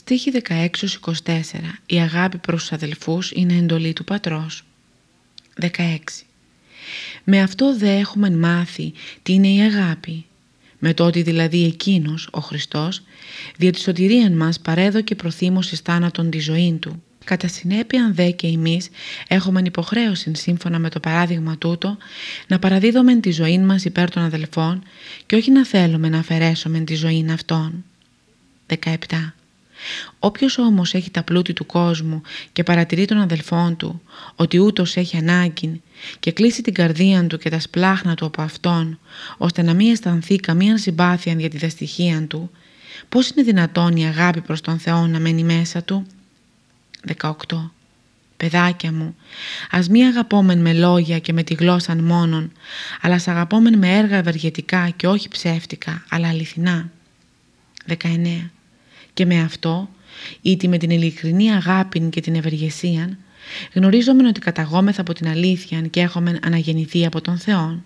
Στοίχη 16-24 Η αγάπη προς τους αδελφούς είναι εντολή του πατρός. 16. Με αυτό δε έχουμε μάθει τι είναι η αγάπη. Με το ότι δηλαδή εκείνος, ο Χριστός, δια τη σωτηρίαν μας παρέδωκε προθύμωση θάνατον τη ζωή του. Κατά συνέπεια δε και εμείς έχουμε υποχρέωση σύμφωνα με το παράδειγμα τούτο να παραδίδουμε τη ζωή μας υπέρ των αδελφών και όχι να θέλουμε να αφαιρέσουμε τη ζωή αυτών. 17. Όποιος όμως έχει τα πλούτη του κόσμου και παρατηρεί τον αδελφόν του ότι ούτως έχει ανάγκη και κλείσει την καρδία του και τα σπλάχνα του από αυτόν ώστε να μην αισθανθεί καμία συμπάθεια για τη δεστυχία του πώς είναι δυνατόν η αγάπη προς τον Θεό να μένει μέσα του; 18. Παιδάκια μου, ας μη αγαπόμεν με λόγια και με τη γλώσσα μόνον, αλλά ας αγαπόμεν με έργα ευεργετικά και όχι ψεύτικα, αλλά αληθινά. 19 και με αυτό, ήτι με την ειλικρινή αγάπη και την ευεργεσία, γνωρίζομαι ότι καταγόμεθα από την αλήθεια και έχουμε αναγεννηθεί από τον Θεό.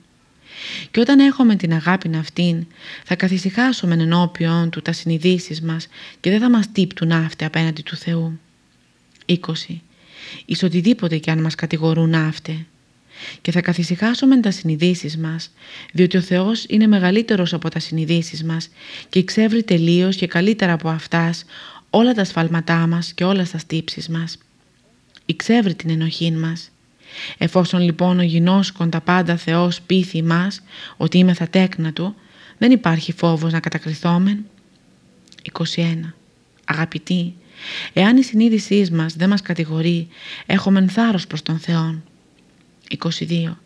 Και όταν έχουμε την αγάπη αυτήν, θα καθησυχάσουμε ενώπιον του τα συνειδήσεις μας και δεν θα μας τύπτουν αύτε απέναντι του Θεού. 20. Εις οτιδήποτε και αν μας κατηγορούν αύτε. Και θα καθησυχάσουμε τα συνειδήσεις μας, διότι ο Θεός είναι μεγαλύτερος από τα συνειδήσεις μας και εξεύρει τελείως και καλύτερα από αυτάς όλα τα σφάλματά μας και όλα τα στύψεις μας. Εξεύρει την ενοχή μας. Εφόσον λοιπόν ο γινώσκον τα πάντα Θεός πείθει μας ότι είμαι θα τέκνα Του, δεν υπάρχει φόβος να κατακριθόμεν. 21. Αγαπητοί, εάν η συνείδησή μας δεν μας κατηγορεί, έχουμε θάρρος προς τον Θεόν. 22.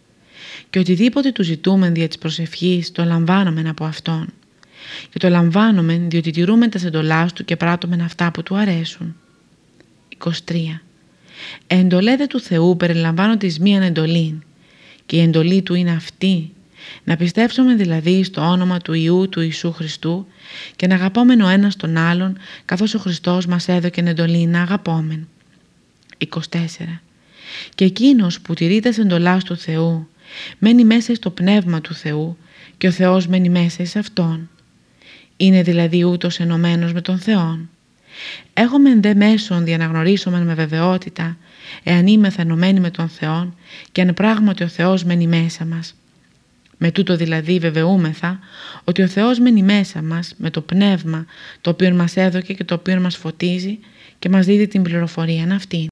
Και οτιδήποτε του ζητούμε δια της προσευχής το λαμβάνομεν από Αυτόν. Και το λαμβάνομεν διότι τηρούμε τα εντολάς Του και πράττομεν αυτά που Του αρέσουν. 23. Εντολέδε του Θεού περιλαμβάνονται εις μίαν εντολή και η εντολή Του είναι αυτή να πιστέψουμε δηλαδή στο όνομα του Ιού του Ιησού Χριστού και να αγαπώμεν ο ένας τον άλλον καθώς ο Χριστός μας έδωκε εντολή να αγαπώμεν. 24 και εκείνος που τηρεί τα εντολάς του Θεού μένει μέσα στο πνεύμα του Θεού και ο Θεός μένει μέσα σε Αυτόν. Είναι δηλαδή ούτως ενωμένος με τον Θεόν. Έχουμε δε μέσον διαναγνωρίσουμε με βεβαιότητα εάν είμαι ενωμένοι με τον Θεόν και αν πράγματι ο Θεός μένει μέσα μας. Με τούτο δηλαδή βεβαιούμεθα ότι ο Θεός μένει μέσα μας με το πνεύμα το οποίο μας έδωκε και το οποίο μας φωτίζει και μας δίδει την πληροφορία αυτή.